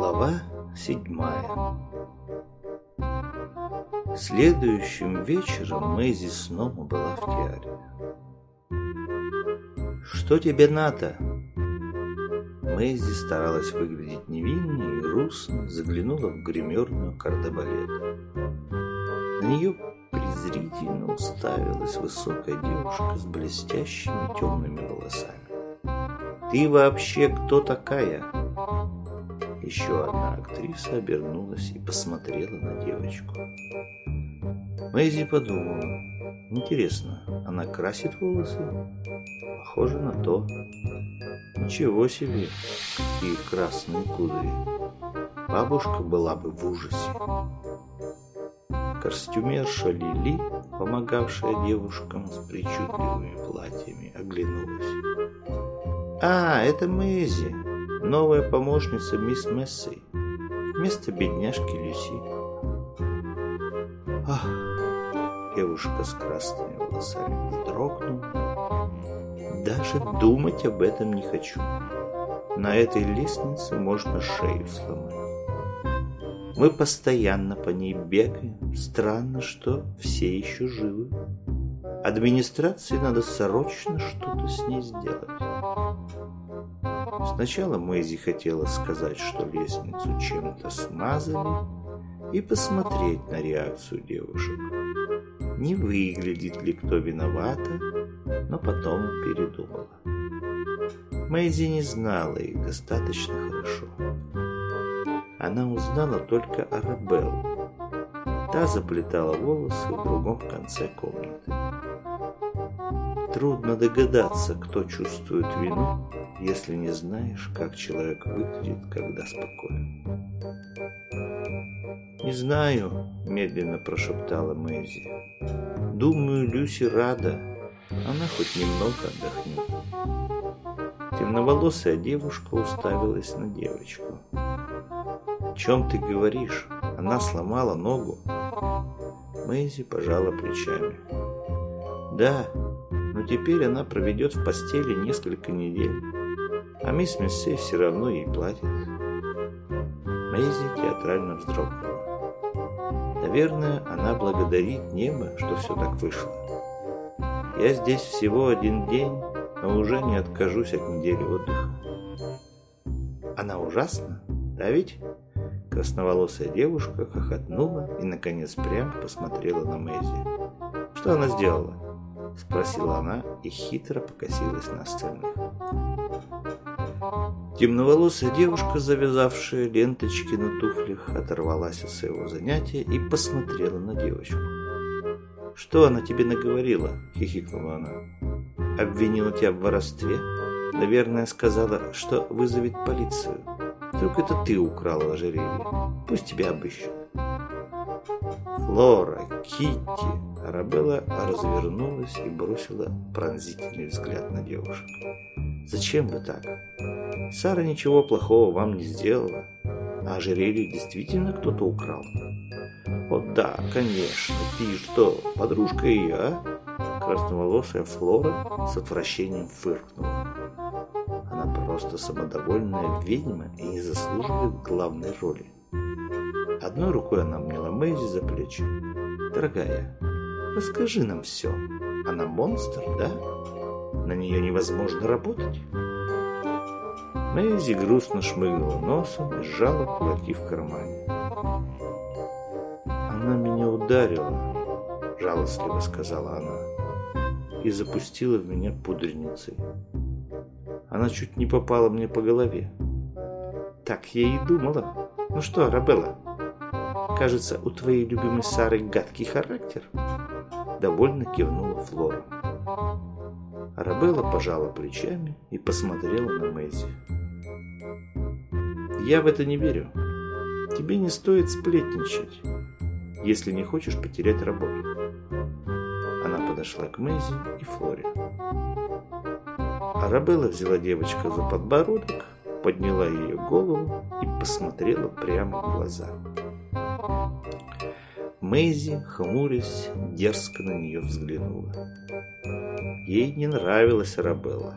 Глава седьмая Следующим вечером Мэйзи снова была в театре. «Что тебе надо?» Мэйзи старалась выглядеть невинной и грустно, заглянула в гримерную кардебалета. На нее презрительно уставилась высокая девушка с блестящими темными волосами. «Ты вообще кто такая?» Еще одна актриса обернулась и посмотрела на девочку. Мэйзи подумала, интересно, она красит волосы? Похоже на то. Ничего себе, какие красные кудри. Бабушка была бы в ужасе. Костюмерша Лили, помогавшая девушкам с причудливыми платьями, оглянулась. «А, это Мэйзи, новая помощница мисс Месси, вместо бедняжки Люси». «Ах!» Девушка с красными волосами вздрогнула. «Даже думать об этом не хочу. На этой лестнице можно шею сломать. Мы постоянно по ней бегаем. Странно, что все еще живы. Администрации надо срочно что-то с ней сделать. Сначала Мэйзи хотела сказать, что лестницу чем-то смазали, и посмотреть на реакцию девушек. Не выглядит ли кто виновата, но потом передумала. Мэйзи не знала их достаточно хорошо. Она узнала только Арабеллу. Та заплетала волосы в другом конце комнаты. Трудно догадаться, кто чувствует вину, если не знаешь, как человек выглядит, когда спокоен. «Не знаю», — медленно прошептала Мэйзи. «Думаю, Люси рада. Она хоть немного отдохнет». Темноволосая девушка уставилась на девочку. «О чем ты говоришь? Она сломала ногу». Мэйзи пожала плечами. «Да, но теперь она проведет в постели несколько недель, а мисс Мессе все равно ей платит. Мэйзи театрально вздрогнула. Наверное, она благодарит небо, что все так вышло. Я здесь всего один день, но уже не откажусь от недели отдыха. Она ужасна, да ведь? Красноволосая девушка хохотнула и, наконец, прямо посмотрела на Мэйзи. Что она сделала? — спросила она и хитро покосилась на остальных. Темноволосая девушка, завязавшая ленточки на туфлях, оторвалась от своего занятия и посмотрела на девочку. «Что она тебе наговорила?» — хихикнула она. «Обвинила тебя в воровстве? Наверное, сказала, что вызовет полицию. Вдруг это ты украла ожерелье? Пусть тебя обыщут». «Флора, Китти!» Арабелла развернулась и бросила пронзительный взгляд на девушек. «Зачем вы так? Сара ничего плохого вам не сделала. А ожерелье действительно кто-то украл?» «Вот да, конечно. Ты что, подружка ее, а?» Красноволосая Флора с отвращением фыркнула. Она просто самодовольная ведьма и не заслуживает главной роли. Одной рукой она обняла Мэйзи за плечи. «Дорогая, расскажи нам все. Она монстр, да? На нее невозможно работать?» Мэйзи грустно шмыгнула носом и сжала кулаки в кармане. «Она меня ударила», — жалостливо сказала она, и запустила в меня пудреницей. Она чуть не попала мне по голове. Так я и думала. Ну что, Арабелла, Кажется, у твоей любимой Сары гадкий характер. Довольно кивнула Флора. Арабелла пожала плечами и посмотрела на Мэйзи. «Я в это не верю. Тебе не стоит сплетничать, если не хочешь потерять работу». Она подошла к Мэйзи и Флоре. Арабелла взяла девочку за подбородок, подняла ее голову и посмотрела прямо в глаза. Мэйзи, хмурясь, дерзко на нее взглянула. Ей не нравилась Арабелла.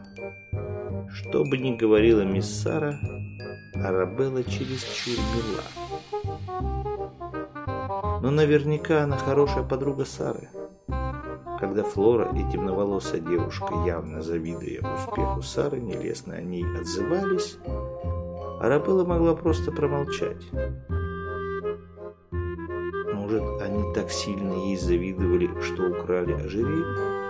Что бы ни говорила мисс Сара, Арабелла чересчур мила. Но наверняка она хорошая подруга Сары. Когда Флора и темноволосая девушка, явно завидуя успеху Сары, нелестно о ней отзывались, Арабелла могла просто промолчать. Так сильно ей завидовали, что украли ожерелье?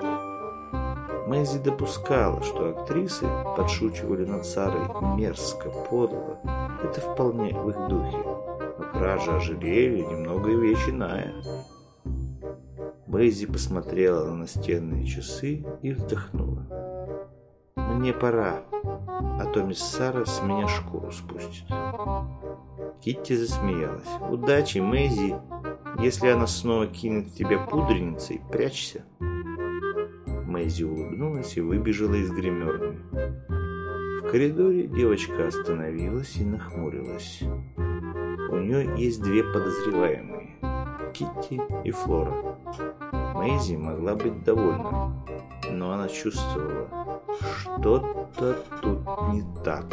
Мэйзи допускала, что актрисы подшучивали над Сарой мерзко, подло. Это вполне в их духе. Но кража ожерелья немного вещь иная. Мэйзи посмотрела на настенные часы и вздохнула. «Мне пора, а то мисс Сара с меня шкуру спустит». Китти засмеялась. «Удачи, Мэйзи! Если она снова кинет тебя пудреницей, прячься!» Мэйзи улыбнулась и выбежала из гримерной. В коридоре девочка остановилась и нахмурилась. У нее есть две подозреваемые – Китти и Флора. Мэйзи могла быть довольна, но она чувствовала, что-то тут не так.